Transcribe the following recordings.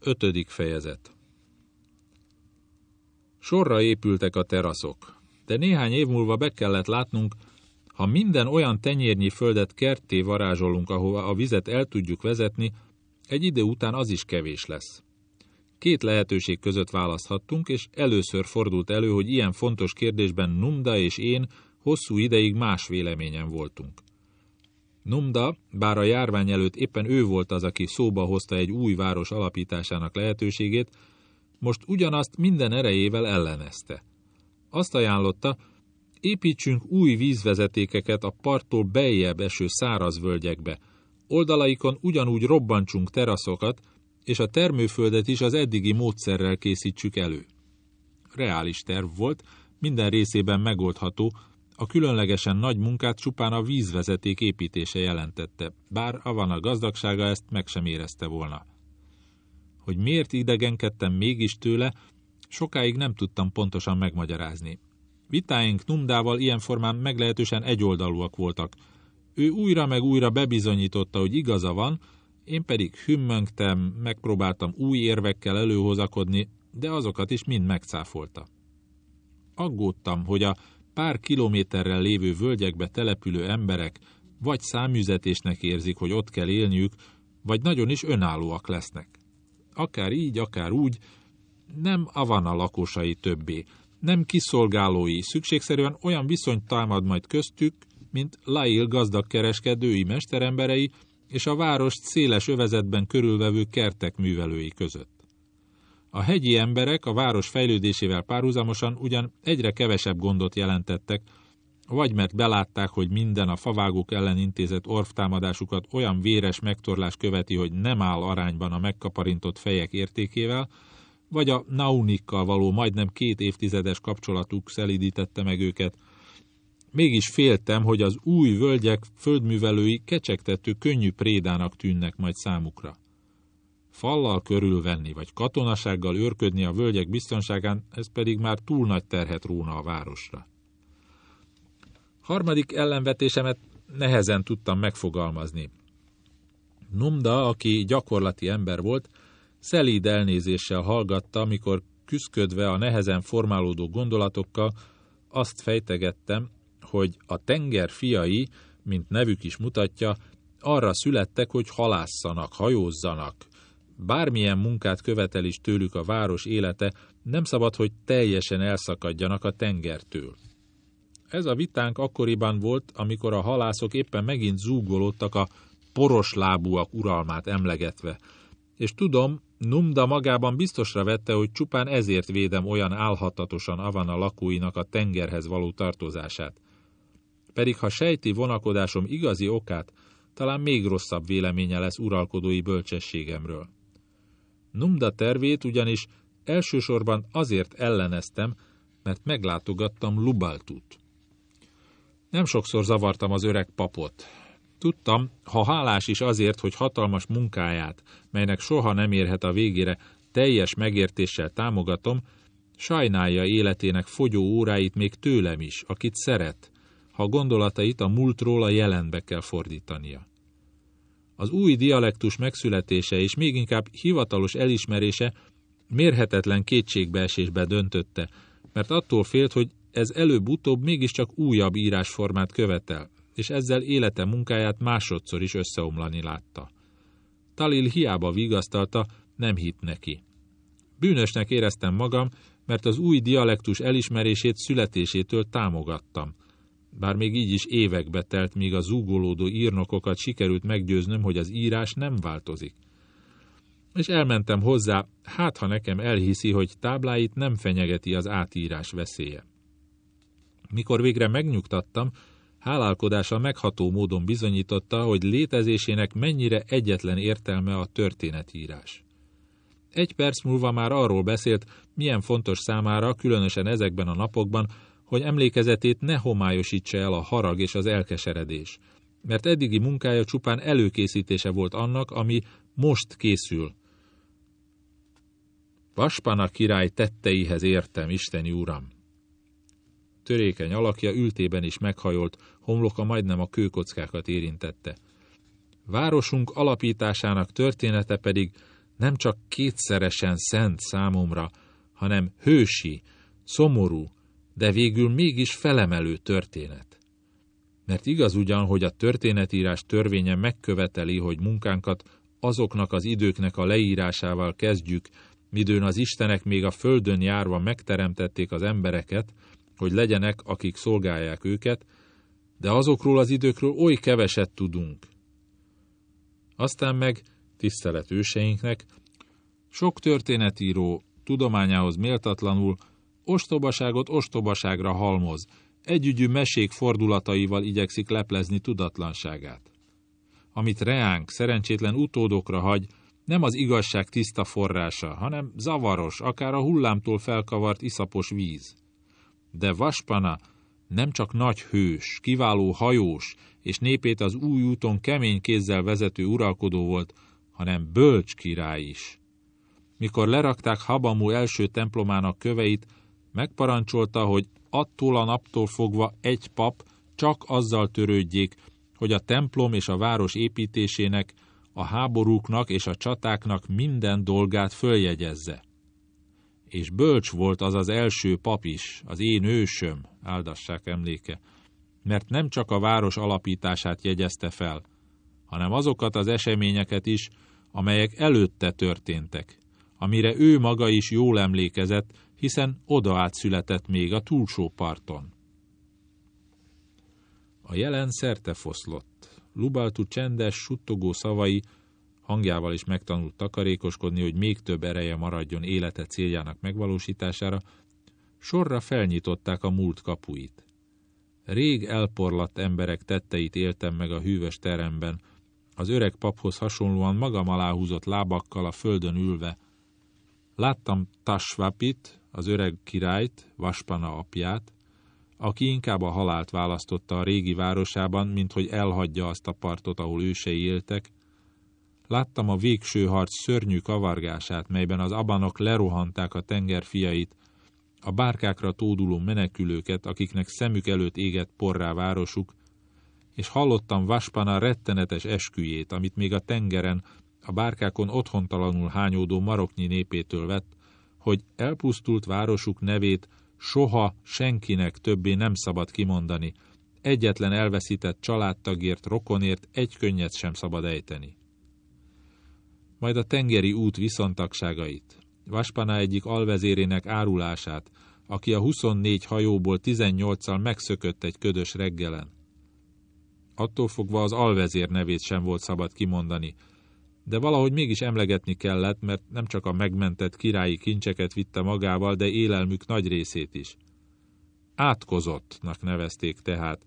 Ötödik fejezet Sorra épültek a teraszok, de néhány év múlva be kellett látnunk, ha minden olyan tenyérnyi földet kerté varázsolunk, ahova a vizet el tudjuk vezetni, egy idő után az is kevés lesz. Két lehetőség között választhattunk, és először fordult elő, hogy ilyen fontos kérdésben Numda és én hosszú ideig más véleményen voltunk. Numda, bár a járvány előtt éppen ő volt az, aki szóba hozta egy új város alapításának lehetőségét, most ugyanazt minden erejével ellenezte. Azt ajánlotta, építsünk új vízvezetékeket a parttól beljebb eső száraz völgyekbe, oldalaikon ugyanúgy robbantsunk teraszokat, és a termőföldet is az eddigi módszerrel készítsük elő. Reális terv volt, minden részében megoldható, a különlegesen nagy munkát csupán a vízvezeték építése jelentette, bár a gazdagsága ezt meg sem érezte volna. Hogy miért idegenkedtem mégis tőle, sokáig nem tudtam pontosan megmagyarázni. Vitáink Numdával ilyen formán meglehetősen egyoldalúak voltak. Ő újra meg újra bebizonyította, hogy igaza van, én pedig hümmögtem, megpróbáltam új érvekkel előhozakodni, de azokat is mind megcáfolta. Aggódtam, hogy a pár kilométerrel lévő völgyekbe települő emberek vagy számüzetésnek érzik, hogy ott kell élniük, vagy nagyon is önállóak lesznek. Akár így, akár úgy, nem Avana lakosai többé, nem kiszolgálói, szükségszerűen olyan viszonyt támad majd köztük, mint Lail gazdag kereskedői mesteremberei és a város széles övezetben körülvevő kertek művelői között. A hegyi emberek a város fejlődésével párhuzamosan ugyan egyre kevesebb gondot jelentettek, vagy mert belátták, hogy minden a favágók ellen intézett orvtámadásukat olyan véres megtorlás követi, hogy nem áll arányban a megkaparintott fejek értékével, vagy a Naunikkal való majdnem két évtizedes kapcsolatuk szelidítette meg őket. Mégis féltem, hogy az új völgyek földművelői kecsegtető könnyű prédának tűnnek majd számukra. Fallal körülvenni, vagy katonasággal őrködni a völgyek biztonságán, ez pedig már túl nagy terhet róna a városra. Harmadik ellenvetésemet nehezen tudtam megfogalmazni. Numda, aki gyakorlati ember volt, szelíd elnézéssel hallgatta, amikor küszködve a nehezen formálódó gondolatokkal azt fejtegettem, hogy a tenger fiai, mint nevük is mutatja, arra születtek, hogy halásszanak, hajózzanak, bármilyen munkát követel is tőlük a város élete, nem szabad, hogy teljesen elszakadjanak a tengertől. Ez a vitánk akkoriban volt, amikor a halászok éppen megint zúgolódtak a poros lábúak uralmát emlegetve, és tudom, Numda magában biztosra vette, hogy csupán ezért védem olyan álhatatosan Avana lakóinak a tengerhez való tartozását. Pedig ha sejti vonakodásom igazi okát, talán még rosszabb véleménye lesz uralkodói bölcsességemről. Numda tervét ugyanis elsősorban azért elleneztem, mert meglátogattam Lubaltut. Nem sokszor zavartam az öreg papot. Tudtam, ha hálás is azért, hogy hatalmas munkáját, melynek soha nem érhet a végére, teljes megértéssel támogatom, sajnálja életének fogyó óráit még tőlem is, akit szeret, ha gondolatait a múltról a jelenbe kell fordítania. Az új dialektus megszületése és még inkább hivatalos elismerése mérhetetlen kétségbeesésbe döntötte, mert attól félt, hogy ez előbb-utóbb mégiscsak újabb írásformát követel, és ezzel élete munkáját másodszor is összeomlani látta. Talil hiába vigasztalta, nem hitt neki. Bűnösnek éreztem magam, mert az új dialektus elismerését születésétől támogattam – bár még így is évekbe telt, míg a zúgolódó írnokokat sikerült meggyőznöm, hogy az írás nem változik. És elmentem hozzá, hát ha nekem elhiszi, hogy tábláit nem fenyegeti az átírás veszélye. Mikor végre megnyugtattam, hálálkodása megható módon bizonyította, hogy létezésének mennyire egyetlen értelme a történetírás. Egy perc múlva már arról beszélt, milyen fontos számára, különösen ezekben a napokban, hogy emlékezetét ne homályosítsa el a harag és az elkeseredés, mert eddigi munkája csupán előkészítése volt annak, ami most készül. Vaspana király tetteihez értem, Isteni Uram! Törékeny alakja ültében is meghajolt, homloka majdnem a kőkockákat érintette. Városunk alapításának története pedig nem csak kétszeresen szent számomra, hanem hősi, szomorú, de végül mégis felemelő történet. Mert igaz ugyan, hogy a történetírás törvénye megköveteli, hogy munkánkat azoknak az időknek a leírásával kezdjük, midőn az Istenek még a földön járva megteremtették az embereket, hogy legyenek, akik szolgálják őket, de azokról az időkről oly keveset tudunk. Aztán meg, tisztelet őseinknek, sok történetíró tudományához méltatlanul ostobaságot ostobaságra halmoz, együgyű mesék fordulataival igyekszik leplezni tudatlanságát. Amit reánk, szerencsétlen utódokra hagy, nem az igazság tiszta forrása, hanem zavaros, akár a hullámtól felkavart iszapos víz. De Vaspana nem csak nagy hős, kiváló hajós, és népét az új úton kemény kézzel vezető uralkodó volt, hanem bölcs király is. Mikor lerakták Habamu első templomának köveit, megparancsolta, hogy attól a naptól fogva egy pap csak azzal törődjék, hogy a templom és a város építésének, a háborúknak és a csatáknak minden dolgát följegyezze. És bölcs volt az az első pap is, az én ősöm, áldassák emléke, mert nem csak a város alapítását jegyezte fel, hanem azokat az eseményeket is, amelyek előtte történtek, amire ő maga is jól emlékezett, hiszen oda átszületett még a túlsó parton. A jelen szerte foszlott. Lubaltu csendes, suttogó szavai hangjával is megtanult takarékoskodni, hogy még több ereje maradjon élete céljának megvalósítására, sorra felnyitották a múlt kapuit. Rég elporlatt emberek tetteit éltem meg a hűvös teremben, az öreg paphoz hasonlóan magam alá húzott lábakkal a földön ülve. Láttam Tasvapit, az öreg királyt, Vaspana apját, aki inkább a halált választotta a régi városában, mint hogy elhagyja azt a partot, ahol ősei éltek. Láttam a végső harc szörnyű kavargását, melyben az abanok lerohanták a tenger fiait, a bárkákra tóduló menekülőket, akiknek szemük előtt égett porrá városuk, és hallottam Vaspana rettenetes esküjét, amit még a tengeren, a bárkákon otthontalanul hányódó maroknyi népétől vett, hogy elpusztult városuk nevét soha senkinek többé nem szabad kimondani, egyetlen elveszített családtagért, rokonért egy könnyet sem szabad ejteni. Majd a tengeri út viszontagságait, Vaspana egyik alvezérének árulását, aki a 24 hajóból 18-al megszökött egy ködös reggelen. Attól fogva az alvezér nevét sem volt szabad kimondani, de valahogy mégis emlegetni kellett, mert nem csak a megmentett királyi kincseket vitte magával, de élelmük nagy részét is. Átkozottnak nevezték tehát,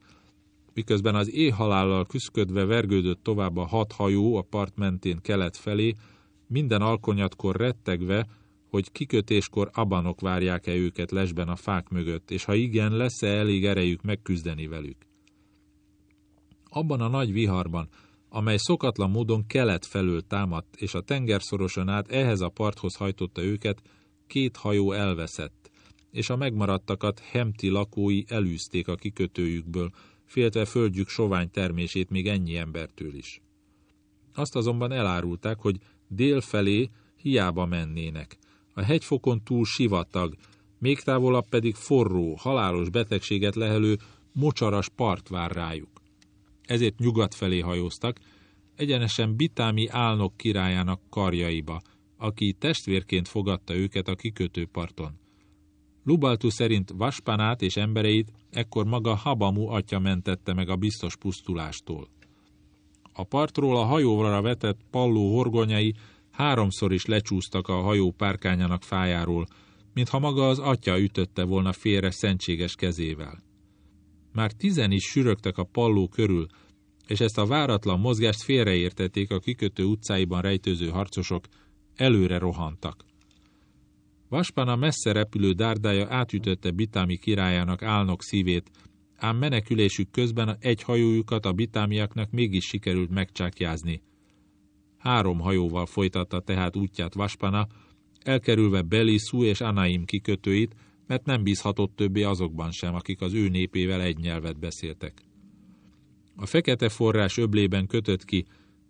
miközben az éjhalállal küszködve vergődött tovább a hat hajó a part mentén kelet felé, minden alkonyatkor rettegve, hogy kikötéskor abanok várják-e őket lesben a fák mögött, és ha igen, lesz-e elég erejük megküzdeni velük. Abban a nagy viharban, amely szokatlan módon kelet felől támadt, és a tengerszoroson át ehhez a parthoz hajtotta őket, két hajó elveszett, és a megmaradtakat hemti lakói elűzték a kikötőjükből, féltve földjük sovány termését még ennyi embertől is. Azt azonban elárulták, hogy dél felé hiába mennének. A hegyfokon túl sivatag, még távolabb pedig forró, halálos betegséget lehelő, mocsaras part vár rájuk ezért nyugat felé hajóztak, egyenesen Bitámi álnok királyának karjaiba, aki testvérként fogadta őket a kikötőparton. Lubaltu szerint Vaspanát és embereit ekkor maga Habamu atya mentette meg a biztos pusztulástól. A partról a hajóra vetett palló horgonyai háromszor is lecsúsztak a hajó párkányának fájáról, mintha maga az atya ütötte volna félre szentséges kezével. Már tizen is sürögtek a palló körül, és ezt a váratlan mozgást félreértették a kikötő utcáiban rejtőző harcosok, előre rohantak. Vaspana messze repülő dárdája átütötte Bitámi királyának álnok szívét, ám menekülésük közben egy hajójukat a bitámiaknak mégis sikerült megcsákjázni. Három hajóval folytatta tehát útját Vaspana, elkerülve Belisú és Anaim kikötőit, mert nem bízhatott többé azokban sem, akik az ő népével egy nyelvet beszéltek. A fekete forrás öblében kötött ki,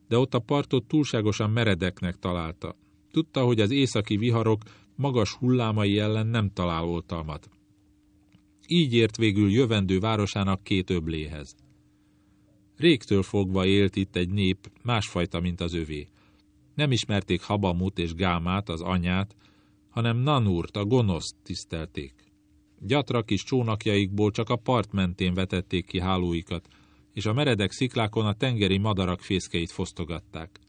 de ott a partot túlságosan meredeknek találta. Tudta, hogy az északi viharok magas hullámai ellen nem talál oltalmat. Így ért végül jövendő városának két öbléhez. Régtől fogva élt itt egy nép, másfajta, mint az övé. Nem ismerték Habamut és Gámát, az anyát, hanem Nanurt, a gonoszt tisztelték. Gyatra kis csónakjaikból csak a part mentén vetették ki hálóikat, és a meredek sziklákon a tengeri madarak fészkeit fosztogatták.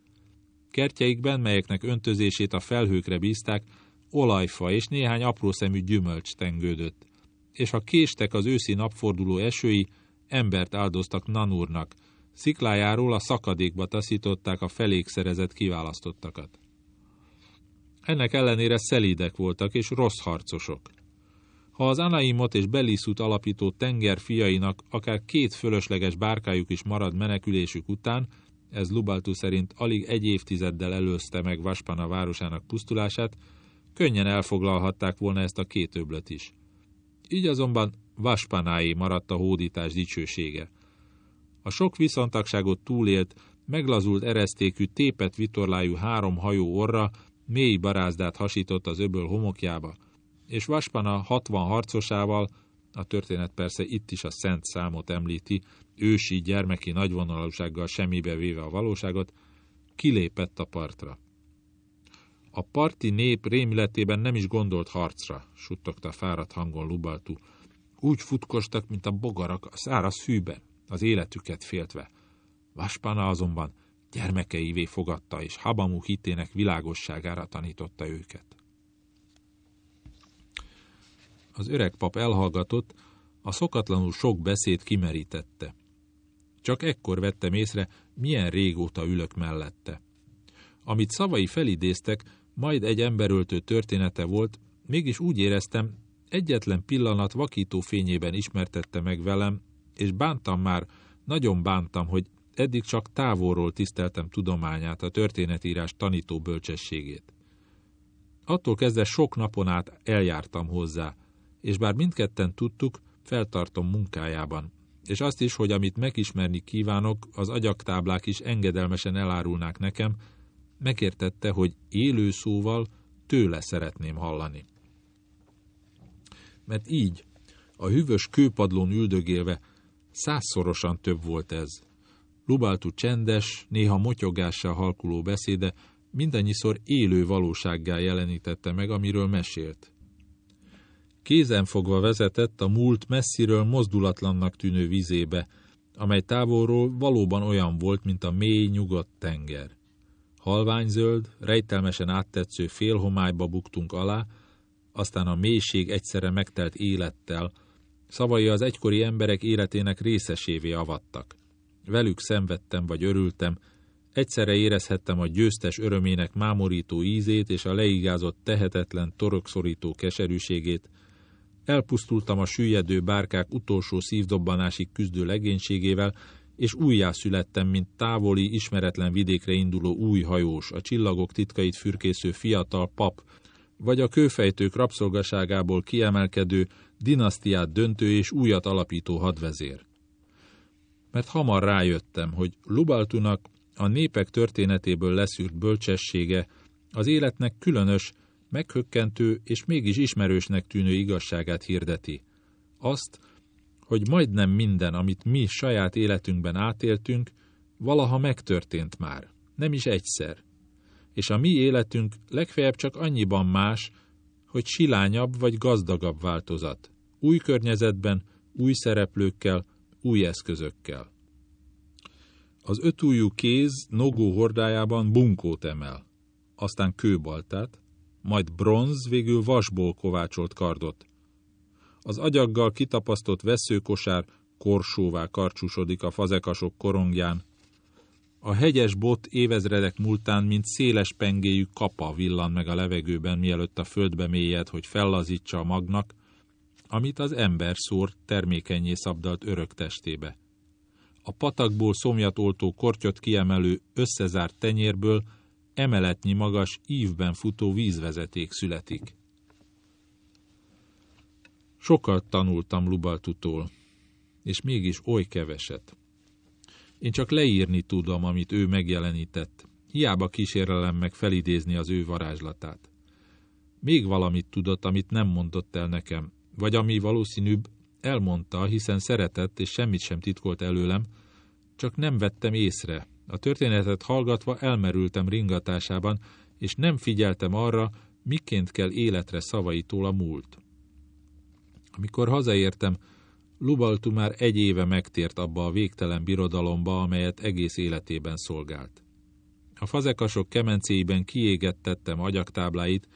Kertjeikben, melyeknek öntözését a felhőkre bízták, olajfa és néhány aprószemű gyümölcs tengődött, és ha késtek az őszi napforduló esői, embert áldoztak Nanurnak, sziklájáról a szakadékba taszították a felékszerezett kiválasztottakat. Ennek ellenére szelídek voltak és rossz harcosok. Ha az Anaimot és Belisut alapító tenger fiainak akár két fölösleges bárkájuk is marad menekülésük után, ez Lubaltu szerint alig egy évtizeddel előzte meg Vaspana városának pusztulását, könnyen elfoglalhatták volna ezt a két öblöt is. Így azonban Vaspanáé maradt a hódítás dicsősége. A sok viszontagságot túlélt, meglazult eresztékű, tépet vitorlájú három hajó orra mély barázdát hasított az öböl homokjába, és Vaspana 60 harcosával, a történet persze itt is a szent számot említi, ősi, gyermeki nagyvonalúsággal semmibe véve a valóságot, kilépett a partra. A parti nép rémületében nem is gondolt harcra, suttogta fáradt hangon Lubaltu. Úgy futkostak, mint a bogarak a száraz fűben, az életüket féltve. Vaspana azonban gyermekeivé fogadta, és Habamu hitének világosságára tanította őket. Az öreg pap elhallgatott, a szokatlanul sok beszéd kimerítette. Csak ekkor vettem észre, milyen régóta ülök mellette. Amit szavai felidéztek, majd egy emberöltő története volt, mégis úgy éreztem, egyetlen pillanat vakító fényében ismertette meg velem, és bántam már, nagyon bántam, hogy eddig csak távolról tiszteltem tudományát, a történetírás tanító bölcsességét. Attól kezdve sok napon át eljártam hozzá, és bár mindketten tudtuk, feltartom munkájában, és azt is, hogy amit megismerni kívánok, az agyaktáblák is engedelmesen elárulnák nekem, megértette, hogy élő szóval tőle szeretném hallani. Mert így, a hűvös kőpadlón üldögélve, százszorosan több volt ez. Lubáltú csendes, néha motyogással halkuló beszéde mindannyiszor élő valósággá jelenítette meg, amiről mesélt. Kézenfogva vezetett a múlt messziről mozdulatlannak tűnő vizébe, amely távolról valóban olyan volt, mint a mély, nyugodt tenger. Halványzöld, rejtelmesen áttetsző félhomályba buktunk alá, aztán a mélység egyszerre megtelt élettel, szavai az egykori emberek életének részesévé avattak. Velük szenvedtem vagy örültem, egyszerre érezhettem a győztes örömének mámorító ízét és a leigázott tehetetlen, torokszorító keserűségét, elpusztultam a süllyedő bárkák utolsó szívdobbanásig küzdő legénységével, és újjászülettem, mint távoli, ismeretlen vidékre induló új hajós, a csillagok titkait fürkésző fiatal pap, vagy a kőfejtők rabszolgaságából kiemelkedő, dinasztiát döntő és újat alapító hadvezér. Mert hamar rájöttem, hogy Lubaltunak a népek történetéből leszűrt bölcsessége az életnek különös, meghökkentő és mégis ismerősnek tűnő igazságát hirdeti. Azt, hogy majdnem minden, amit mi saját életünkben átéltünk, valaha megtörtént már, nem is egyszer. És a mi életünk legfeljebb csak annyiban más, hogy silányabb vagy gazdagabb változat. Új környezetben, új szereplőkkel, új eszközökkel. Az ötújú kéz nogó hordájában bunkót emel, aztán kőbaltát, majd bronz, végül vasból kovácsolt kardot. Az agyaggal kitapasztott veszőkosár korsóvá karcsúsodik a fazekasok korongján. A hegyes bot évezredek múltán, mint széles pengéjű kapa villan meg a levegőben, mielőtt a földbe mélyed, hogy fellazítsa a magnak, amit az ember szór termékenyé szabdalt örök testébe. A patakból szomjat oltó kortyot kiemelő, összezárt tenyérből emeletnyi magas, ívben futó vízvezeték születik. Sokat tanultam Lubaltutól, és mégis oly keveset. Én csak leírni tudom, amit ő megjelenített, Hiába kísérelem meg felidézni az ő varázslatát. Még valamit tudott, amit nem mondott el nekem, vagy ami valószínűbb, elmondta, hiszen szeretett és semmit sem titkolt előlem, csak nem vettem észre. A történetet hallgatva elmerültem ringatásában, és nem figyeltem arra, miként kell életre szavaitól a múlt. Amikor hazaértem, Lubaltu már egy éve megtért abba a végtelen birodalomba, amelyet egész életében szolgált. A fazekasok kemencéiben kiégettettem agyaktábláit,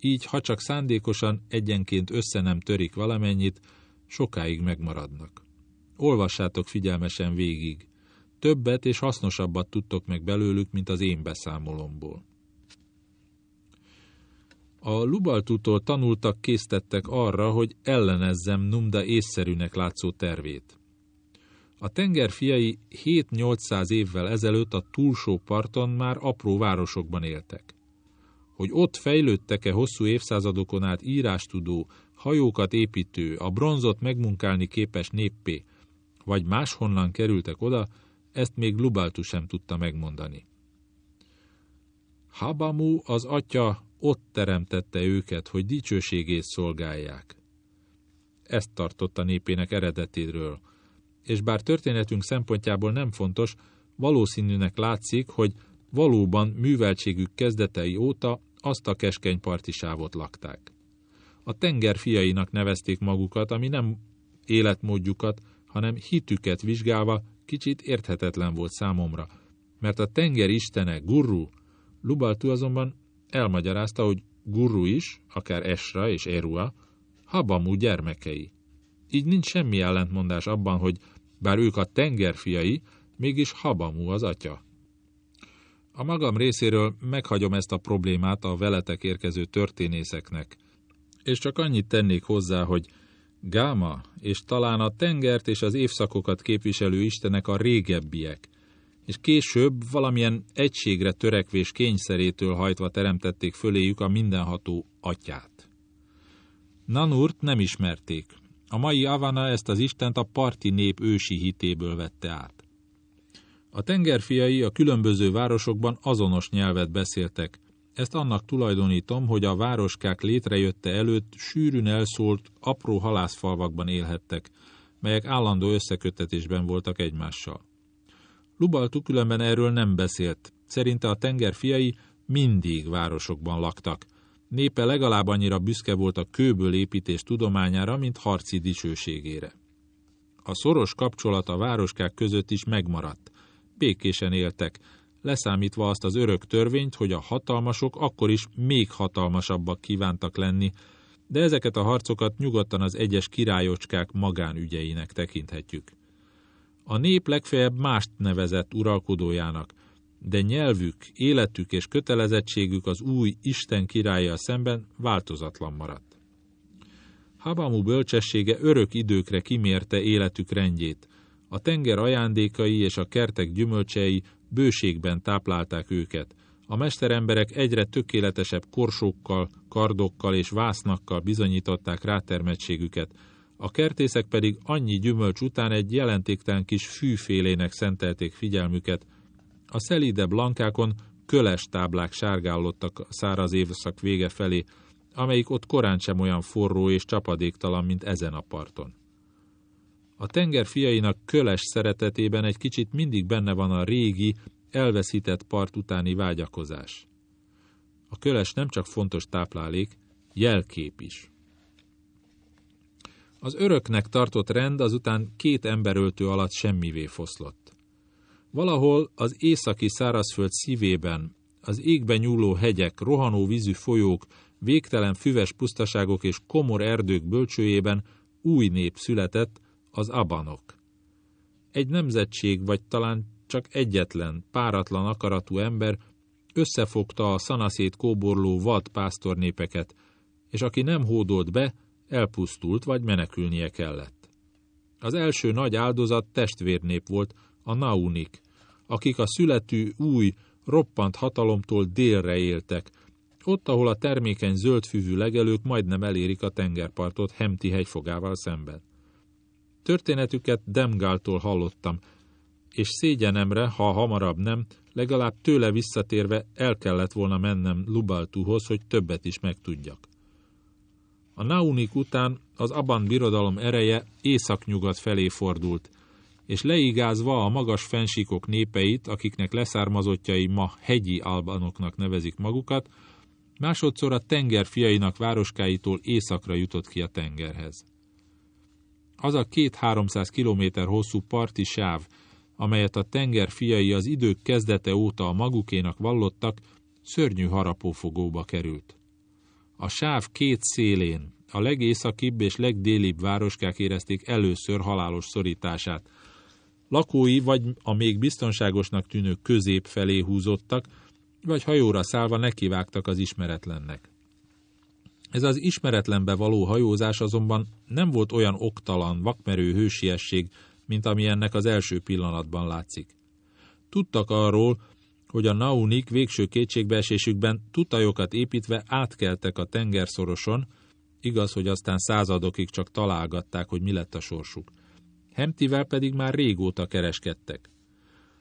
így ha csak szándékosan egyenként össze nem törik valamennyit, sokáig megmaradnak. Olvassátok figyelmesen végig. Többet és hasznosabbat tudtok meg belőlük, mint az én beszámolomból. A Lubaltútól tanultak késztettek arra, hogy ellenezzem Numda észszerűnek látszó tervét. A tengerfiai 7-800 évvel ezelőtt a túlsó parton már apró városokban éltek. Hogy ott fejlődtek-e hosszú évszázadokon át írástudó, hajókat építő, a bronzot megmunkálni képes néppé, vagy máshonnan kerültek oda, ezt még Lubaltu sem tudta megmondani. Habamu az atya ott teremtette őket, hogy dicsőségét szolgálják. Ezt tartotta népének eredetéről, és bár történetünk szempontjából nem fontos, valószínűnek látszik, hogy valóban műveltségük kezdetei óta azt a keskeny partisávot lakták. A tenger fiainak nevezték magukat, ami nem életmódjukat, hanem hitüket vizsgálva kicsit érthetetlen volt számomra, mert a tenger istene, Gurru, Lubaltu azonban elmagyarázta, hogy Gurru is, akár Esra és Erua, Habamú gyermekei. Így nincs semmi ellentmondás abban, hogy bár ők a tengerfiai, mégis Habamú az atya. A magam részéről meghagyom ezt a problémát a veletek érkező történészeknek, és csak annyit tennék hozzá, hogy Gáma és talán a tengert és az évszakokat képviselő istenek a régebbiek, és később valamilyen egységre törekvés kényszerétől hajtva teremtették föléjük a mindenható atyát. Nanurt nem ismerték. A mai Avana ezt az istent a parti nép ősi hitéből vette át. A tengerfiai a különböző városokban azonos nyelvet beszéltek. Ezt annak tulajdonítom, hogy a városkák létrejötte előtt sűrűn elszólt, apró halászfalvakban élhettek, melyek állandó összekötetésben voltak egymással. Lubaltu különben erről nem beszélt. Szerinte a tenger fiai mindig városokban laktak. Népe legalább annyira büszke volt a kőből építés tudományára, mint harci dicsőségére. A szoros kapcsolat a városkák között is megmaradt. Békésen éltek, leszámítva azt az örök törvényt, hogy a hatalmasok akkor is még hatalmasabbak kívántak lenni, de ezeket a harcokat nyugodtan az egyes királyocskák magánügyeinek tekinthetjük. A nép legfeljebb mást nevezett uralkodójának, de nyelvük, életük és kötelezettségük az új Isten királya szemben változatlan maradt. Habamu bölcsessége örök időkre kimérte életük rendjét, a tenger ajándékai és a kertek gyümölcsei bőségben táplálták őket, a mesteremberek egyre tökéletesebb korsókkal, kardokkal és vásznakkal bizonyították rátermettségüket, a kertészek pedig annyi gyümölcs után egy jelentéktelen kis fűfélének szentelték figyelmüket. A szelídebb lankákon köles táblák sárgállottak a száraz évszak vége felé, amelyik ott korán sem olyan forró és csapadéktalan, mint ezen a parton. A tenger fiainak köles szeretetében egy kicsit mindig benne van a régi, elveszített part utáni vágyakozás. A köles nem csak fontos táplálék, jelkép is. Az öröknek tartott rend azután két emberöltő alatt semmivé foszlott. Valahol az északi szárazföld szívében, az égben nyúló hegyek, rohanó vízű folyók, végtelen füves pusztaságok és komor erdők bölcsőjében új nép született, az abanok. Egy nemzetség, vagy talán csak egyetlen, páratlan akaratú ember összefogta a szanaszét kóborló vad pásztornépeket, és aki nem hódolt be, elpusztult vagy menekülnie kellett. Az első nagy áldozat testvérnép volt, a naunik, akik a születű új, roppant hatalomtól délre éltek, ott, ahol a termékeny zöldfüvű legelők majdnem elérik a tengerpartot Hemti hegyfogával szemben. Történetüket Demgáltól hallottam, és szégyenemre, ha hamarabb nem, legalább tőle visszatérve el kellett volna mennem Lubaltuhoz, hogy többet is megtudjak. A Naunik után az Aban birodalom ereje északnyugat felé fordult, és leigázva a magas fensíkok népeit, akiknek leszármazottjai ma hegyi albanoknak nevezik magukat, másodszor a tenger fiainak városkáitól északra jutott ki a tengerhez. Az a két-háromszáz kilométer hosszú parti sáv, amelyet a tenger fiai az idők kezdete óta a magukénak vallottak, szörnyű harapófogóba került. A sáv két szélén, a legészakibb és legdélibb városkák érezték először halálos szorítását. Lakói vagy a még biztonságosnak tűnő közép felé húzottak, vagy hajóra szállva nekivágtak az ismeretlennek. Ez az ismeretlenbe való hajózás azonban nem volt olyan oktalan, vakmerő hősiesség, mint ami ennek az első pillanatban látszik. Tudtak arról, hogy a naunik végső kétségbeesésükben tutajokat építve átkeltek a tengerszoroson, igaz, hogy aztán századokig csak találgatták, hogy mi lett a sorsuk. Hemtivel pedig már régóta kereskedtek.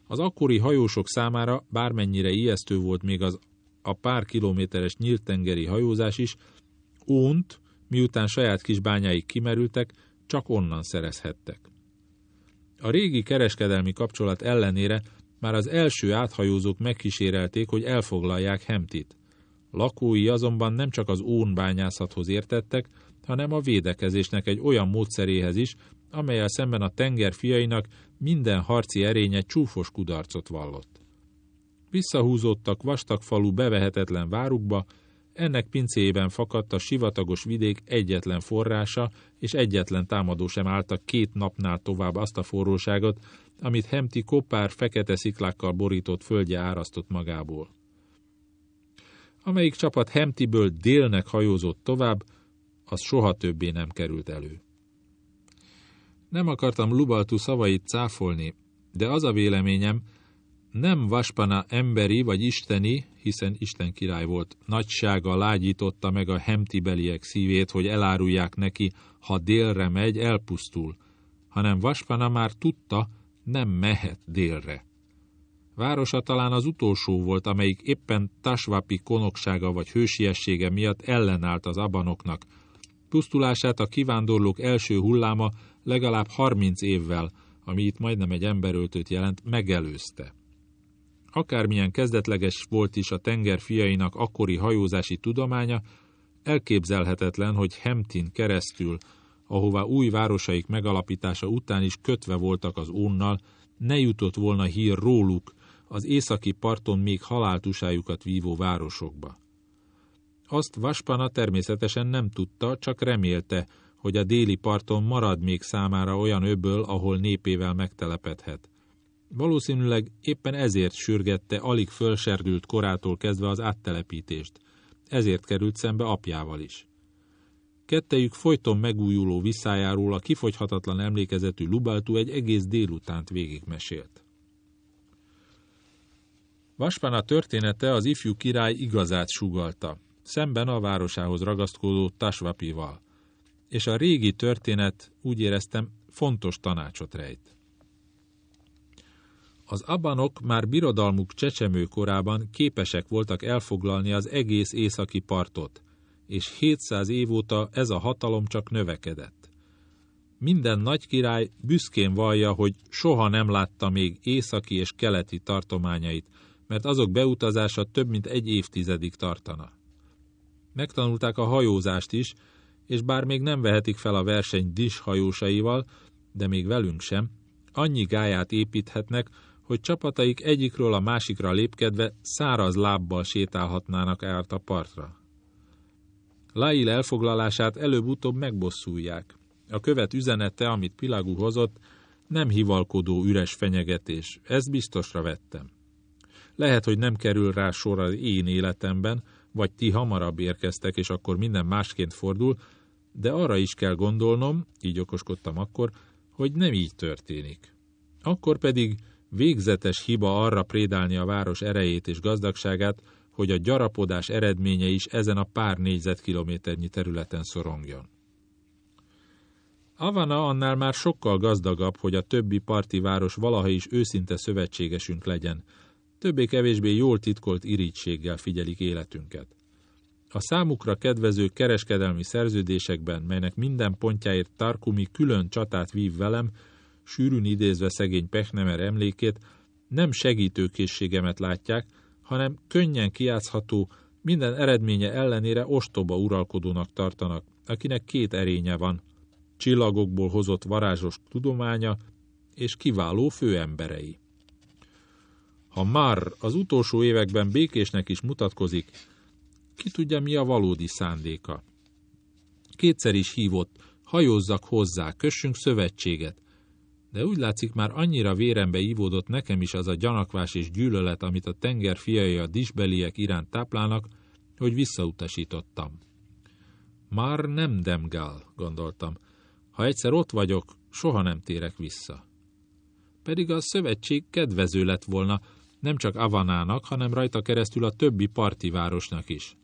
Az akkori hajósok számára bármennyire ijesztő volt még az a pár kilométeres nyílt-tengeri hajózás is, Ónt, miután saját kis bányáik kimerültek, csak onnan szerezhettek. A régi kereskedelmi kapcsolat ellenére már az első áthajózók megkísérelték, hogy elfoglalják Hemtit. Lakói azonban nem csak az ónbányászathoz értettek, hanem a védekezésnek egy olyan módszeréhez is, amelyel szemben a tenger fiainak minden harci erénye csúfos kudarcot vallott. Visszahúzódtak vastagfalú bevehetetlen várukba, ennek pincéjében fakadt a sivatagos vidék egyetlen forrása, és egyetlen támadó sem állta két napnál tovább azt a forróságot, amit Hemti koppár fekete sziklákkal borított földje árasztott magából. Amelyik csapat Hemtiből délnek hajózott tovább, az soha többé nem került elő. Nem akartam Lubaltu szavait cáfolni, de az a véleményem, nem Vaspana emberi vagy isteni, hiszen Isten király volt, nagysága lágyította meg a hemtibeliek szívét, hogy elárulják neki, ha délre megy, elpusztul, hanem Vaspana már tudta, nem mehet délre. Városa talán az utolsó volt, amelyik éppen Tasvapi konoksága vagy hősiessége miatt ellenállt az abanoknak. Pusztulását a kivándorlók első hulláma legalább harminc évvel, ami itt majdnem egy emberöltőt jelent, megelőzte. Akármilyen kezdetleges volt is a tenger fiainak akkori hajózási tudománya, elképzelhetetlen, hogy Hemtin keresztül, ahová új városaik megalapítása után is kötve voltak az ónnal, ne jutott volna hír róluk az északi parton még haláltusájukat vívó városokba. Azt Vaspana természetesen nem tudta, csak remélte, hogy a déli parton marad még számára olyan öböl, ahol népével megtelepedhet. Valószínűleg éppen ezért sürgette alig fölserdült korától kezdve az áttelepítést. Ezért került szembe apjával is. Kettejük folyton megújuló visszájáról a kifogyhatatlan emlékezetű Lubaltu egy egész délutánt végigmesélt. Vaspana története az ifjú király igazát sugalta, szemben a városához ragaszkodó Tasvapival, és a régi történet, úgy éreztem, fontos tanácsot rejt. Az abanok már birodalmuk csecsemő korában képesek voltak elfoglalni az egész északi partot, és 700 év óta ez a hatalom csak növekedett. Minden nagy király büszkén vallja, hogy soha nem látta még északi és keleti tartományait, mert azok beutazása több mint egy évtizedig tartana. Megtanulták a hajózást is, és bár még nem vehetik fel a verseny dis hajósaival, de még velünk sem, annyi gáját építhetnek, hogy csapataik egyikről a másikra lépkedve száraz lábbal sétálhatnának át a partra. Lail elfoglalását előbb-utóbb megbosszulják. A követ üzenete, amit Pilagú hozott, nem hivalkodó üres fenyegetés, ezt biztosra vettem. Lehet, hogy nem kerül rá sor az én életemben, vagy ti hamarabb érkeztek, és akkor minden másként fordul, de arra is kell gondolnom, így okoskodtam akkor, hogy nem így történik. Akkor pedig Végzetes hiba arra prédálni a város erejét és gazdagságát, hogy a gyarapodás eredménye is ezen a pár négyzetkilométernyi területen szorongjon. Avana annál már sokkal gazdagabb, hogy a többi parti város valaha is őszinte szövetségesünk legyen. többé-kevésbé jól titkolt irítséggel figyelik életünket. A számukra kedvező kereskedelmi szerződésekben, melynek minden pontjáért Tarkumi külön csatát vív velem, sűrűn idézve szegény Pechnemer emlékét, nem segítőkészségemet látják, hanem könnyen kiátszható, minden eredménye ellenére ostoba uralkodónak tartanak, akinek két erénye van, csillagokból hozott varázsos tudománya és kiváló főemberei. Ha már az utolsó években békésnek is mutatkozik, ki tudja, mi a valódi szándéka. Kétszer is hívott, hajózzak hozzá, kössünk szövetséget, de úgy látszik már annyira vérembe ívódott nekem is az a gyanakvás és gyűlölet, amit a tenger fiai a disbeliek iránt táplálnak, hogy visszautasítottam. Már nem demgál, gondoltam. Ha egyszer ott vagyok, soha nem térek vissza. Pedig a szövetség kedvező lett volna, nem csak Avanának, hanem rajta keresztül a többi parti városnak is.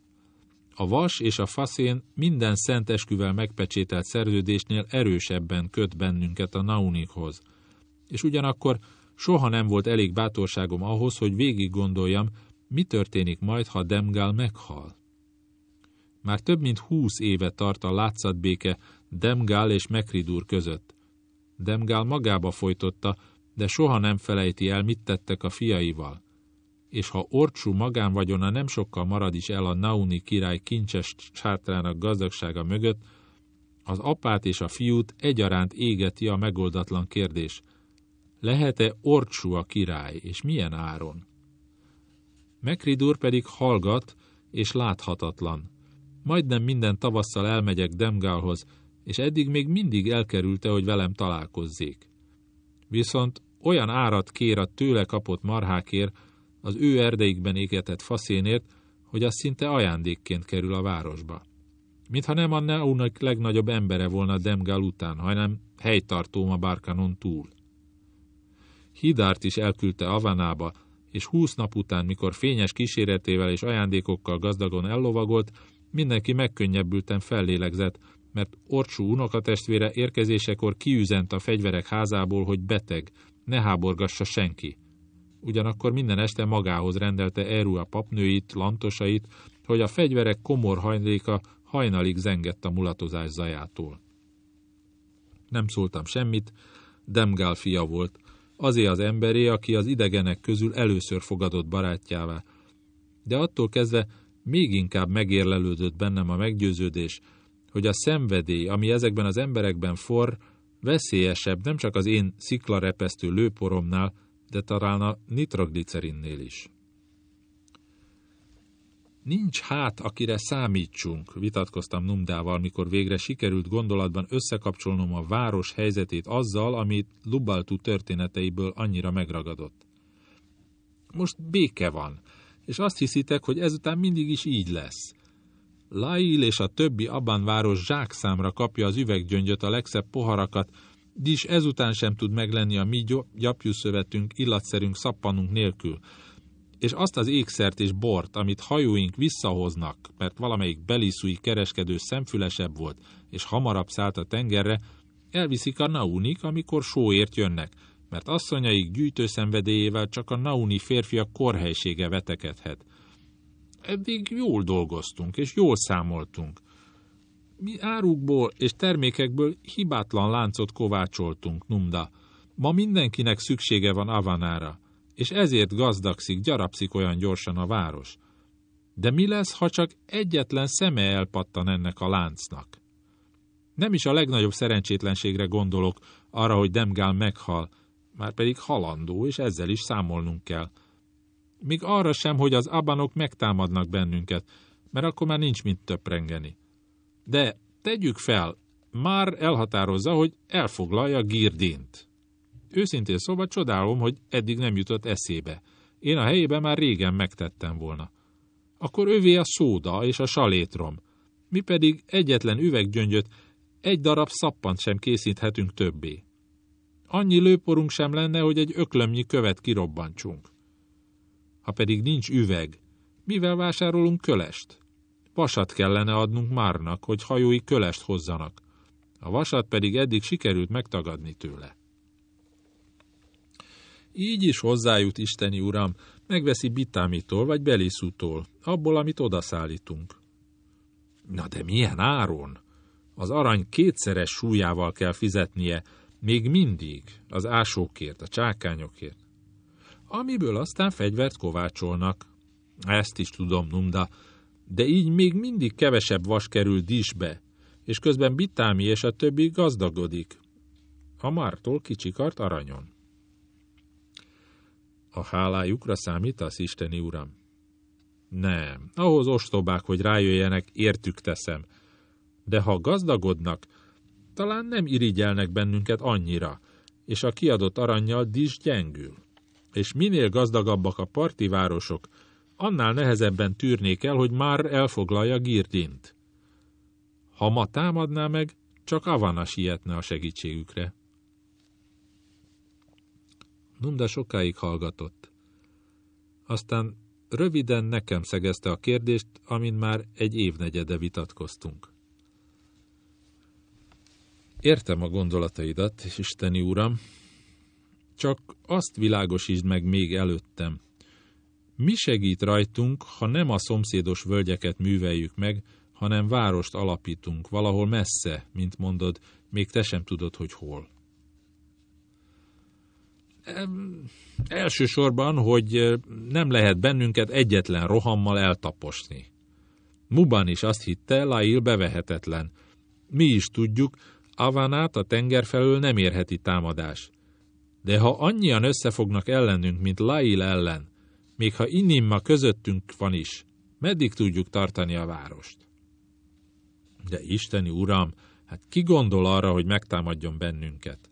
A vas és a faszén minden szent esküvel megpecsételt szerződésnél erősebben köt bennünket a Naunikhoz. És ugyanakkor soha nem volt elég bátorságom ahhoz, hogy végig gondoljam, mi történik majd, ha Demgál meghal. Már több mint húsz éve tart a látszatbéke Demgál és Mekridur között. Demgál magába folytotta, de soha nem felejti el, mit tettek a fiaival és ha Orcsú magánvagyona nem sokkal marad is el a Nauni király kincses sátrának gazdagsága mögött, az apát és a fiút egyaránt égeti a megoldatlan kérdés. Lehet-e Orcsú a király, és milyen áron? Mekridur pedig hallgat, és láthatatlan. Majdnem minden tavasszal elmegyek Demgálhoz, és eddig még mindig elkerülte, hogy velem találkozzék. Viszont olyan árat kér a tőle kapott marhákért, az ő erdeikben égetett faszénért, hogy az szinte ajándékként kerül a városba. Mintha nem a Neunak legnagyobb embere volna Demgal után, hanem helytartóm a Barkanon túl. Hidárt is elküldte Avanába, és húsz nap után, mikor fényes kíséretével és ajándékokkal gazdagon ellovagolt, mindenki megkönnyebbülten fellélegzett, mert Orcsú unokatestvére érkezésekor kiüzent a fegyverek házából, hogy beteg, ne háborgassa senki ugyanakkor minden este magához rendelte Eru a papnőit, lantosait, hogy a fegyverek komor hajléka hajnalig zengett a mulatozás zajától. Nem szóltam semmit, Demgál fia volt, azé az emberé, aki az idegenek közül először fogadott barátjává. De attól kezdve még inkább megérlelődött bennem a meggyőződés, hogy a szenvedély, ami ezekben az emberekben for, veszélyesebb nem csak az én sziklarepesztő lőporomnál, de talán a nitroglicerinnél is. Nincs hát, akire számítsunk, vitatkoztam Numdával, mikor végre sikerült gondolatban összekapcsolnom a város helyzetét azzal, amit Lubaltu történeteiből annyira megragadott. Most béke van, és azt hiszitek, hogy ezután mindig is így lesz. Lail és a többi Abban város zsákszámra kapja az üveggyöngyöt, a legszebb poharakat, Dis ezután sem tud meglenni a mi gyapjúszövetünk, illatszerünk, szappanunk nélkül. És azt az ékszert és bort, amit hajóink visszahoznak, mert valamelyik beliszui kereskedő szemfülesebb volt, és hamarabb szállt a tengerre, elviszik a naunik, amikor sóért jönnek, mert asszonyaik gyűjtőszenvedélyével csak a nauni férfiak korhelysége vetekedhet. Eddig jól dolgoztunk, és jól számoltunk mi árukból és termékekből hibátlan láncot kovácsoltunk, Numda. Ma mindenkinek szüksége van Avanára, és ezért gazdagszik, gyarapszik olyan gyorsan a város. De mi lesz, ha csak egyetlen szeme elpattan ennek a láncnak? Nem is a legnagyobb szerencsétlenségre gondolok, arra, hogy Demgál meghal, már pedig halandó, és ezzel is számolnunk kell. Míg arra sem, hogy az abanok megtámadnak bennünket, mert akkor már nincs mit töprengeni. De tegyük fel, már elhatározza, hogy elfoglalja Girdint. Őszintén szóval csodálom, hogy eddig nem jutott eszébe. Én a helyében már régen megtettem volna. Akkor övé a szóda és a salétrom. Mi pedig egyetlen üveggyöngyöt, egy darab szappant sem készíthetünk többé. Annyi lőporunk sem lenne, hogy egy öklömnyi követ kirobbantsunk. Ha pedig nincs üveg, mivel vásárolunk kölest? Vasat kellene adnunk Márnak, hogy hajói kölest hozzanak. A vasat pedig eddig sikerült megtagadni tőle. Így is hozzájut Isteni Uram, megveszi Bitámitól vagy Beliszútól, abból, amit odaszállítunk. Na de milyen áron? Az arany kétszeres súlyával kell fizetnie, még mindig, az ásókért, a csákányokért. Amiből aztán fegyvert kovácsolnak. Ezt is tudom, Numda, de így még mindig kevesebb vas kerül disbe, és közben Bitámi és a többi gazdagodik. A Mártól kicsikart aranyon. A hálájukra számítasz, Isteni Uram? Nem, ahhoz ostobák, hogy rájöjjenek, értük teszem. De ha gazdagodnak, talán nem irigyelnek bennünket annyira, és a kiadott aranyjal dis gyengül. És minél gazdagabbak a parti városok, annál nehezebben tűrnék el, hogy már elfoglalja Girdint. Ha ma támadná meg, csak Avana sietne a segítségükre. Nunda sokáig hallgatott. Aztán röviden nekem szegezte a kérdést, amin már egy évnegyede vitatkoztunk. Értem a gondolataidat, Isteni Uram, csak azt világosítsd meg még előttem. Mi segít rajtunk, ha nem a szomszédos völgyeket műveljük meg, hanem várost alapítunk, valahol messze, mint mondod, még te sem tudod, hogy hol. Elsősorban, hogy nem lehet bennünket egyetlen rohammal eltaposni. Muban is azt hitte, Lail bevehetetlen. Mi is tudjuk, Avanát a tenger felől nem érheti támadás. De ha annyian összefognak ellenünk, mint Lail ellen, még ha Inimma közöttünk van is, meddig tudjuk tartani a várost? De Isteni Uram, hát ki gondol arra, hogy megtámadjon bennünket?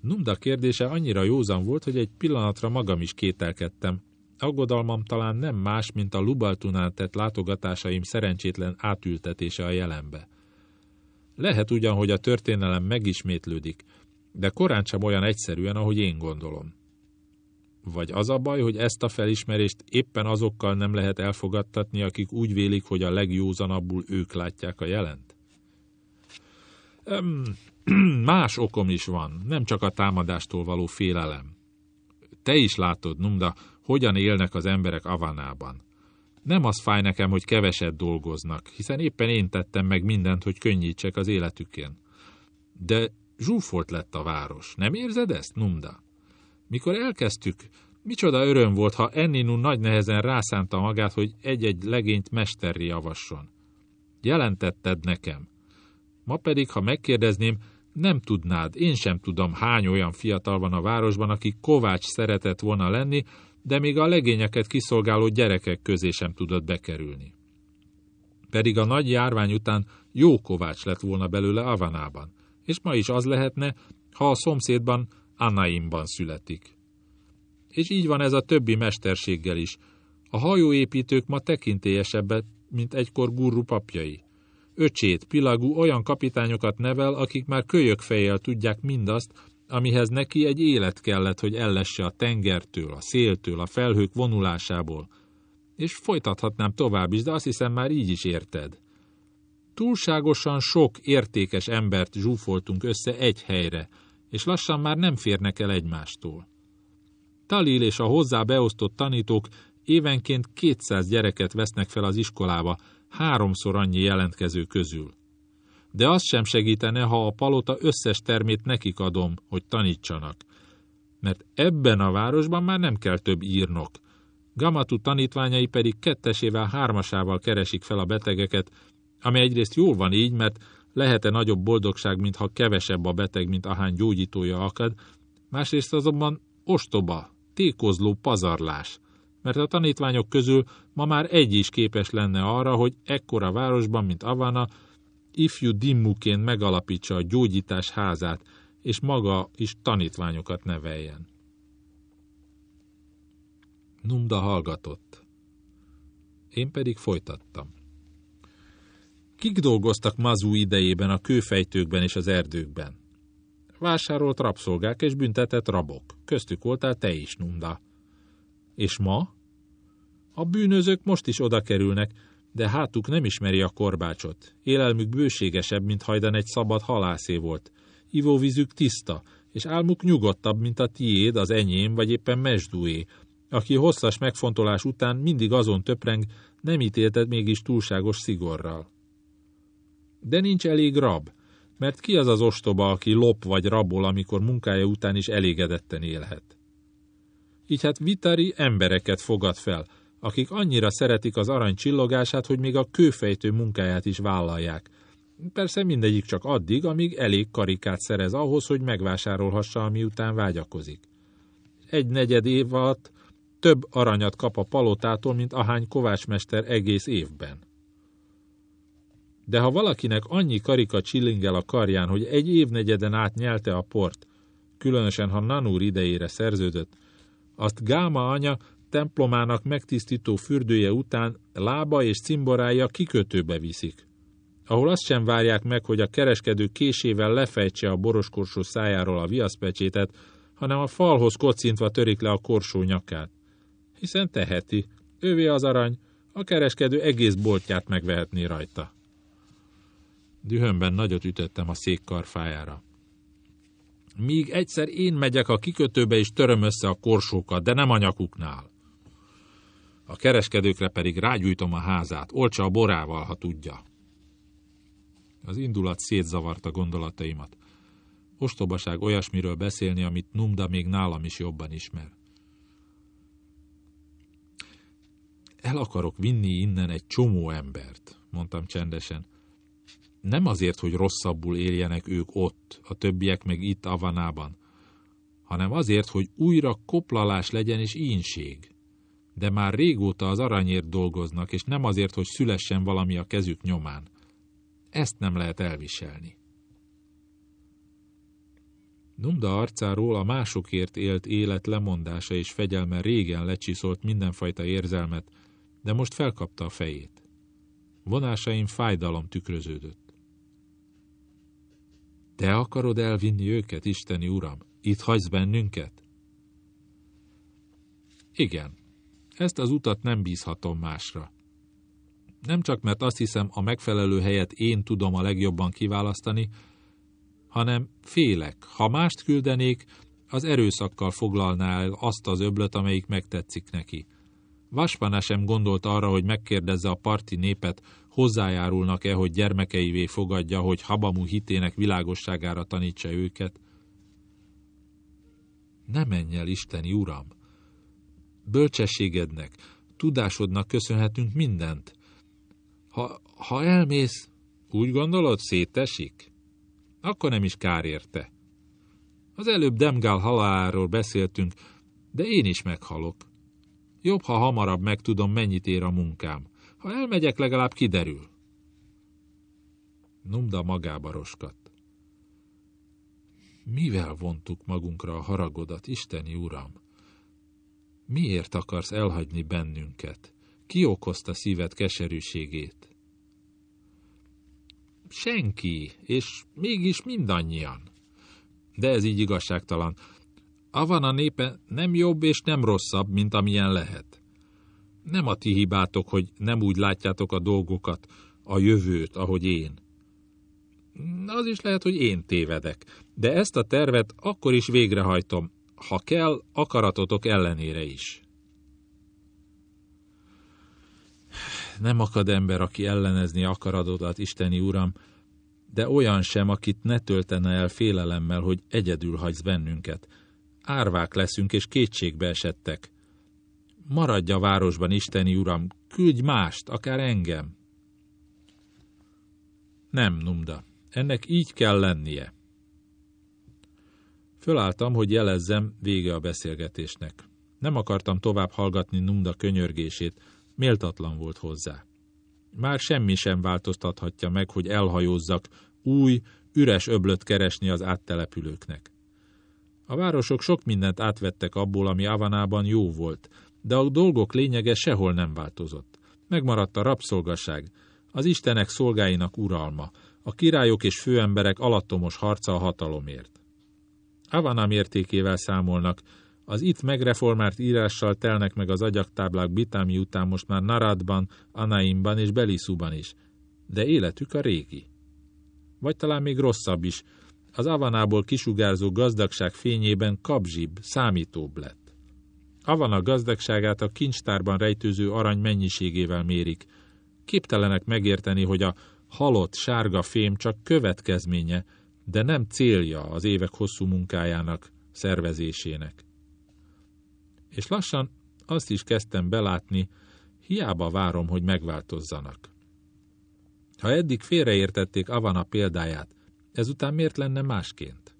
Numda kérdése annyira józan volt, hogy egy pillanatra magam is kételkedtem. Aggodalmam talán nem más, mint a Lubaltunál tett látogatásaim szerencsétlen átültetése a jelenbe. Lehet ugyan, hogy a történelem megismétlődik, de korán sem olyan egyszerűen, ahogy én gondolom. Vagy az a baj, hogy ezt a felismerést éppen azokkal nem lehet elfogadtatni, akik úgy vélik, hogy a legjózanabbul ők látják a jelent? Más okom is van, nem csak a támadástól való félelem. Te is látod, Numda, hogyan élnek az emberek Avanában. Nem az fáj nekem, hogy keveset dolgoznak, hiszen éppen én tettem meg mindent, hogy könnyítsek az életükén. De zsúfolt lett a város, nem érzed ezt, Numda? Mikor elkezdtük, micsoda öröm volt, ha Enninu nagy nehezen rászánta magát, hogy egy-egy legényt mesterri javasson. Jelentetted nekem. Ma pedig, ha megkérdezném, nem tudnád, én sem tudom, hány olyan fiatal van a városban, aki kovács szeretett volna lenni, de még a legényeket kiszolgáló gyerekek közé sem tudott bekerülni. Pedig a nagy járvány után jó kovács lett volna belőle Avanában, és ma is az lehetne, ha a szomszédban, Anaimban születik. És így van ez a többi mesterséggel is. A hajóépítők ma tekintélyesebbek, mint egykor gurru papjai öcsét, Pilagú olyan kapitányokat nevel, akik már kölyök fejjel tudják mindazt, amihez neki egy élet kellett, hogy ellesse a tengertől, a széltől, a felhők vonulásából. És folytathatnám tovább is, de azt hiszem már így is érted. Túlságosan sok értékes embert zsúfoltunk össze egy helyre, és lassan már nem férnek el egymástól. Talil és a hozzá beosztott tanítók évenként 200 gyereket vesznek fel az iskolába, háromszor annyi jelentkező közül. De az sem segítene, ha a palota összes termét nekik adom, hogy tanítsanak. Mert ebben a városban már nem kell több írnok. Gamatu tanítványai pedig kettesével, hármasával keresik fel a betegeket, ami egyrészt jól van így, mert lehet-e nagyobb boldogság, mintha kevesebb a beteg, mint ahány gyógyítója akad, másrészt azonban ostoba, tékozló pazarlás – mert a tanítványok közül ma már egy is képes lenne arra, hogy ekkora városban, mint Avana, ifjú dimmuként megalapítsa a gyógyítás házát, és maga is tanítványokat neveljen. Numda hallgatott. Én pedig folytattam. Kik dolgoztak Mazú idejében a kőfejtőkben és az erdőkben? Vásárolt rabszolgák és büntetett rabok. Köztük voltál te is, Numda. És ma? A bűnözők most is oda kerülnek, de hátuk nem ismeri a korbácsot. Élelmük bőségesebb, mint hajdan egy szabad halászé volt. Ivóvízük tiszta, és álmuk nyugodtabb, mint a tiéd, az enyém, vagy éppen mesdúé, aki hosszas megfontolás után mindig azon töpreng, nem ítélted mégis túlságos szigorral. De nincs elég rab, mert ki az az ostoba, aki lop vagy rabol, amikor munkája után is elégedetten élhet? Így hát Vitari embereket fogad fel, akik annyira szeretik az arany csillogását, hogy még a kőfejtő munkáját is vállalják. Persze mindegyik csak addig, amíg elég karikát szerez ahhoz, hogy megvásárolhassa, ami után vágyakozik. Egy negyed év alatt több aranyat kap a palotától, mint ahány kovácsmester egész évben. De ha valakinek annyi karika csillingel a karján, hogy egy évnegyeden át nyelte a port, különösen ha Nanúr idejére szerződött, azt Gáma anya templomának megtisztító fürdője után lába és cimborája kikötőbe viszik, ahol azt sem várják meg, hogy a kereskedő késével lefejtse a boroskorsó szájáról a viaszpecsétet, hanem a falhoz kocintva törik le a korsó nyakát. Hiszen teheti, ővé az arany, a kereskedő egész boltját megvehetné rajta. Dühömben nagyot ütöttem a szék karfájára. Míg egyszer én megyek a kikötőbe és töröm össze a korsókat, de nem a nyakuknál. A kereskedőkre pedig rágyújtom a házát, olcsa a borával, ha tudja. Az indulat szétzavarta gondolataimat. Ostobaság olyasmiről beszélni, amit Numda még nálam is jobban ismer. El akarok vinni innen egy csomó embert, mondtam csendesen. Nem azért, hogy rosszabbul éljenek ők ott, a többiek meg itt Avanában, hanem azért, hogy újra koplalás legyen és ínség. De már régóta az aranyért dolgoznak, és nem azért, hogy szülessen valami a kezük nyomán. Ezt nem lehet elviselni. Numda arcáról a másokért élt élet lemondása és fegyelme régen lecsiszolt mindenfajta érzelmet, de most felkapta a fejét. Vonásaim fájdalom tükröződött. Te akarod elvinni őket, Isteni Uram? Itt hagysz bennünket? Igen, ezt az utat nem bízhatom másra. Nem csak mert azt hiszem, a megfelelő helyet én tudom a legjobban kiválasztani, hanem félek, ha mást küldenék, az erőszakkal foglalná el azt az öblöt, amelyik megtetszik neki. Vaspana sem gondolt arra, hogy megkérdezze a parti népet, hozzájárulnak-e, hogy gyermekeivé fogadja, hogy Habamu hitének világosságára tanítsa őket. Ne menj el, Isteni Uram! Bölcsességednek, tudásodnak köszönhetünk mindent. Ha, ha elmész, úgy gondolod, szétesik? Akkor nem is kár érte. Az előbb Demgál haláláról beszéltünk, de én is meghalok. Jobb, ha hamarabb megtudom, mennyit ér a munkám. Ha elmegyek, legalább kiderül. Numda magába roskadt. Mivel vontuk magunkra a haragodat, Isteni Uram? Miért akarsz elhagyni bennünket? Ki okozta szíved keserűségét? Senki, és mégis mindannyian. De ez így igazságtalan. Avana népe nem jobb és nem rosszabb, mint amilyen lehet. Nem a ti hibátok, hogy nem úgy látjátok a dolgokat, a jövőt, ahogy én. Az is lehet, hogy én tévedek, de ezt a tervet akkor is végrehajtom, ha kell, akaratotok ellenére is. Nem akad ember, aki ellenezni akaratodat, Isteni Uram, de olyan sem, akit ne töltene el félelemmel, hogy egyedül hagysz bennünket. Árvák leszünk, és kétségbe esettek. Maradj a városban, Isteni Uram, küldj mást, akár engem. Nem, Numda, ennek így kell lennie. Fölálltam, hogy jelezzem, vége a beszélgetésnek. Nem akartam tovább hallgatni Numda könyörgését, méltatlan volt hozzá. Már semmi sem változtathatja meg, hogy elhajózzak, új, üres öblöt keresni az áttelepülőknek. A városok sok mindent átvettek abból, ami Avanában jó volt, de a dolgok lényege sehol nem változott. Megmaradt a rabszolgaság, az istenek szolgáinak uralma, a királyok és főemberek alattomos harca a hatalomért. Havana mértékével számolnak, az itt megreformált írással telnek meg az agyaktáblák Bitámi után most már Naradban, Anaimban és Beliszuban is, de életük a régi. Vagy talán még rosszabb is, az avanából kisugárzó gazdagság fényében kapzsibb, számítóbb lett. Avana gazdagságát a kincstárban rejtőző arany mennyiségével mérik. Képtelenek megérteni, hogy a halott sárga fém csak következménye, de nem célja az évek hosszú munkájának, szervezésének. És lassan azt is kezdtem belátni, hiába várom, hogy megváltozzanak. Ha eddig félreértették Avana példáját, ezután miért lenne másként?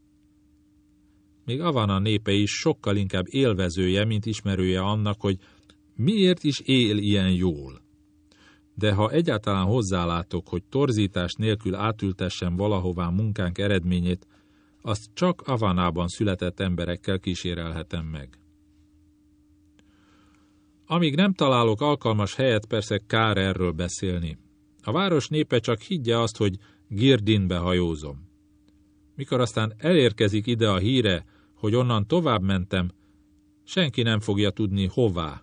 Még Avana népe is sokkal inkább élvezője, mint ismerője annak, hogy miért is él ilyen jól. De ha egyáltalán hozzálátok, hogy torzítás nélkül átültessen valahová munkánk eredményét, azt csak Avanában született emberekkel kísérelhetem meg. Amíg nem találok alkalmas helyet, persze kár erről beszélni. A város népe csak higgye azt, hogy Girdinbe hajózom. Mikor aztán elérkezik ide a híre, hogy onnan tovább mentem, senki nem fogja tudni hová.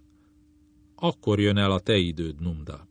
Akkor jön el a te időd, Numda.